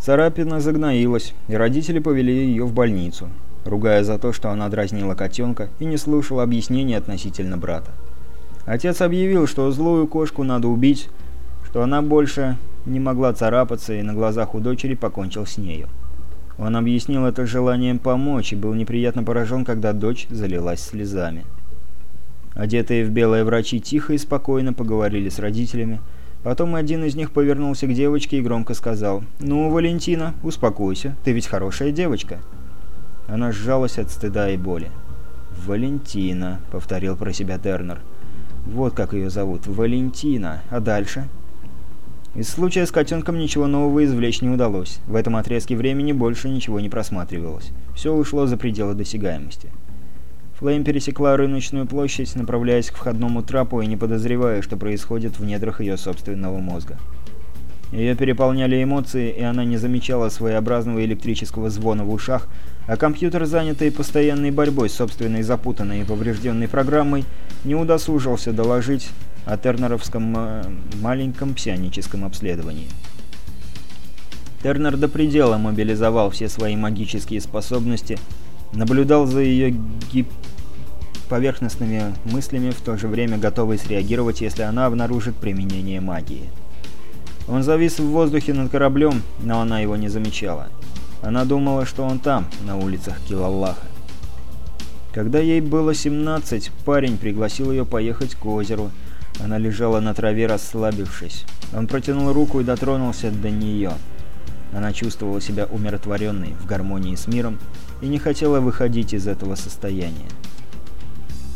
Царапина загноилась, и родители повели ее в больницу, ругая за то, что она дразнила котенка и не слушала объяснений относительно брата. Отец объявил, что злую кошку надо убить, что она больше не могла царапаться и на глазах у дочери покончил с нею. Он объяснил это желанием помочь и был неприятно поражен, когда дочь залилась слезами. Одетые в белое врачи тихо и спокойно поговорили с родителями. Потом один из них повернулся к девочке и громко сказал «Ну, Валентина, успокойся, ты ведь хорошая девочка». Она сжалась от стыда и боли. «Валентина», — повторил про себя Тернер. «Вот как ее зовут. Валентина. А дальше?» Из случая с котенком ничего нового извлечь не удалось. В этом отрезке времени больше ничего не просматривалось. Все ушло за пределы досягаемости. Флейм пересекла рыночную площадь, направляясь к входному трапу и не подозревая, что происходит в недрах ее собственного мозга. Ее переполняли эмоции, и она не замечала своеобразного электрического звона в ушах, а компьютер, занятый постоянной борьбой с собственной запутанной и поврежденной программой, не удосужился доложить о тернеровском э, маленьком псионическом обследовании. Тернер до предела мобилизовал все свои магические способности, наблюдал за ее гип поверхностными мыслями, в то же время готовый среагировать, если она обнаружит применение магии. Он завис в воздухе над кораблем, но она его не замечала. Она думала, что он там, на улицах Килаллаха. Когда ей было 17, парень пригласил ее поехать к озеру, она лежала на траве, расслабившись. Он протянул руку и дотронулся до нее. Она чувствовала себя умиротворенной, в гармонии с миром, и не хотела выходить из этого состояния.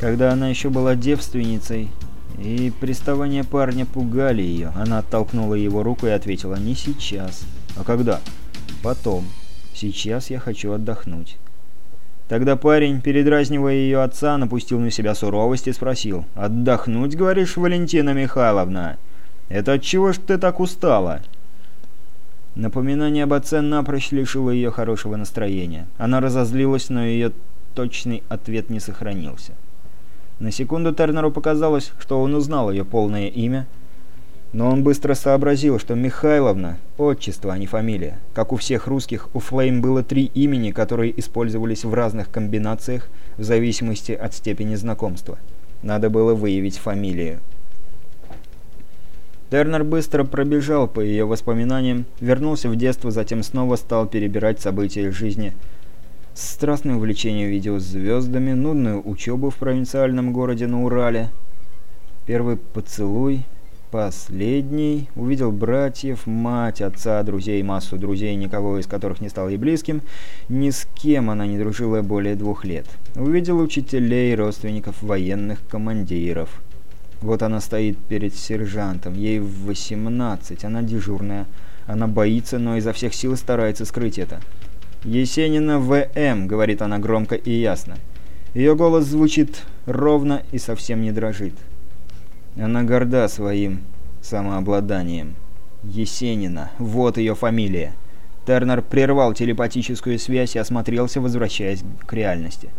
Когда она еще была девственницей, и приставания парня пугали ее, она оттолкнула его руку и ответила «Не сейчас». «А когда?» «Потом. Сейчас я хочу отдохнуть». Тогда парень, передразнивая ее отца, напустил на себя суровость и спросил. «Отдохнуть, говоришь, Валентина Михайловна? Это от чего ж ты так устала?» Напоминание об отце напрочь лишило ее хорошего настроения. Она разозлилась, но ее точный ответ не сохранился. На секунду Тернеру показалось, что он узнал ее полное имя – но он быстро сообразил, что Михайловна – отчество, а не фамилия. Как у всех русских, у Флейм было три имени, которые использовались в разных комбинациях в зависимости от степени знакомства. Надо было выявить фамилию. Тернер быстро пробежал по ее воспоминаниям, вернулся в детство, затем снова стал перебирать события жизни. Страстное увлечение видеозвездами, нудную учебу в провинциальном городе на Урале, первый поцелуй, Последний увидел братьев, мать, отца, друзей, массу друзей, никого из которых не стал ей близким. Ни с кем она не дружила более двух лет. Увидел учителей, родственников, военных командиров. Вот она стоит перед сержантом, ей 18, она дежурная. Она боится, но изо всех сил старается скрыть это. «Есенина В.М.» — говорит она громко и ясно. Ее голос звучит ровно и совсем не дрожит. Она горда своим самообладанием. Есенина. Вот ее фамилия. Тернер прервал телепатическую связь и осмотрелся, возвращаясь к реальности.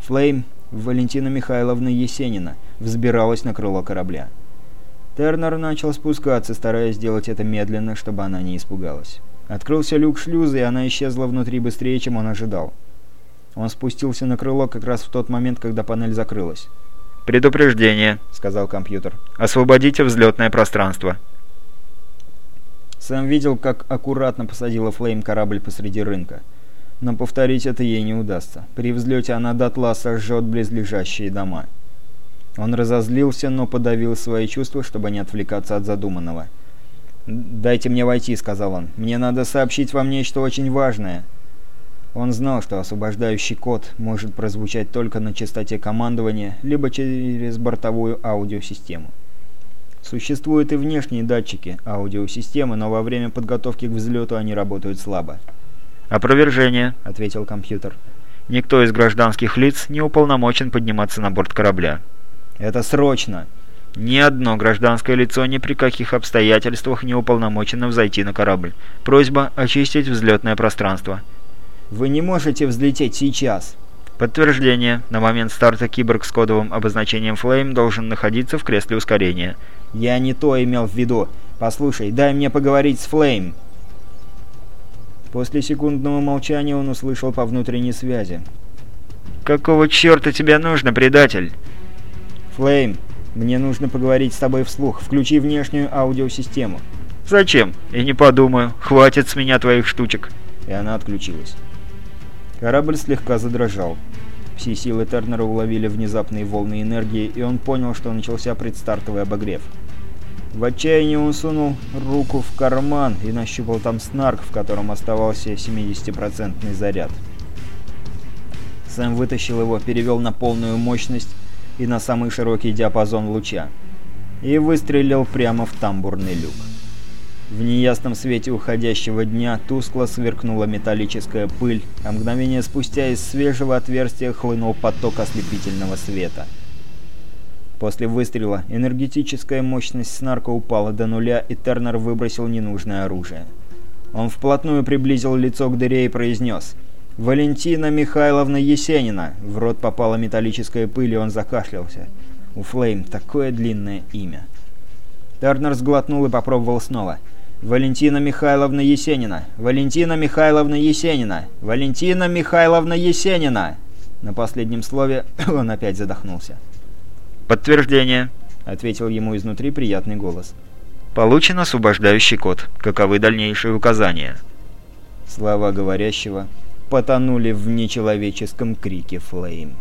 Флейм Валентина Михайловна Есенина взбиралась на крыло корабля. Тернер начал спускаться, стараясь сделать это медленно, чтобы она не испугалась. Открылся люк шлюза, и она исчезла внутри быстрее, чем он ожидал. Он спустился на крыло как раз в тот момент, когда панель закрылась. «Предупреждение», — сказал компьютер. «Освободите взлетное пространство». Сэм видел, как аккуратно посадила Флейм корабль посреди рынка. Но повторить это ей не удастся. При взлете она дотла сожжет близлежащие дома. Он разозлился, но подавил свои чувства, чтобы не отвлекаться от задуманного. «Дайте мне войти», — сказал он. «Мне надо сообщить вам нечто очень важное». Он знал, что освобождающий код может прозвучать только на частоте командования, либо через бортовую аудиосистему. Существуют и внешние датчики аудиосистемы, но во время подготовки к взлету они работают слабо. «Опровержение», — ответил компьютер. «Никто из гражданских лиц не уполномочен подниматься на борт корабля». «Это срочно!» «Ни одно гражданское лицо ни при каких обстоятельствах не уполномочено взойти на корабль. Просьба очистить взлетное пространство». Вы не можете взлететь сейчас. Подтверждение. На момент старта киборг с кодовым обозначением Flame должен находиться в кресле ускорения. Я не то имел в виду. Послушай, дай мне поговорить с Flame. После секундного молчания он услышал по внутренней связи. «Какого черта тебе нужно, предатель?» «Флейм, мне нужно поговорить с тобой вслух. Включи внешнюю аудиосистему». «Зачем? И не подумаю. Хватит с меня твоих штучек». И она отключилась. Корабль слегка задрожал. Все силы Тернера уловили внезапные волны энергии, и он понял, что начался предстартовый обогрев. В отчаянии он сунул руку в карман и нащупал там снарк, в котором оставался 70% заряд. Сэм вытащил его, перевел на полную мощность и на самый широкий диапазон луча. И выстрелил прямо в тамбурный люк. В неясном свете уходящего дня тускло сверкнула металлическая пыль, а мгновение спустя из свежего отверстия хлынул поток ослепительного света. После выстрела энергетическая мощность снарка упала до нуля, и Тернер выбросил ненужное оружие. Он вплотную приблизил лицо к дыре и произнес «Валентина Михайловна Есенина!» В рот попала металлическая пыль, и он закашлялся. У Флейм такое длинное имя. Тернер сглотнул и попробовал снова. «Валентина Михайловна Есенина! Валентина Михайловна Есенина! Валентина Михайловна Есенина!» На последнем слове он опять задохнулся. «Подтверждение», — ответил ему изнутри приятный голос. «Получен освобождающий код. Каковы дальнейшие указания?» Слова говорящего потонули в нечеловеческом крике Флейм.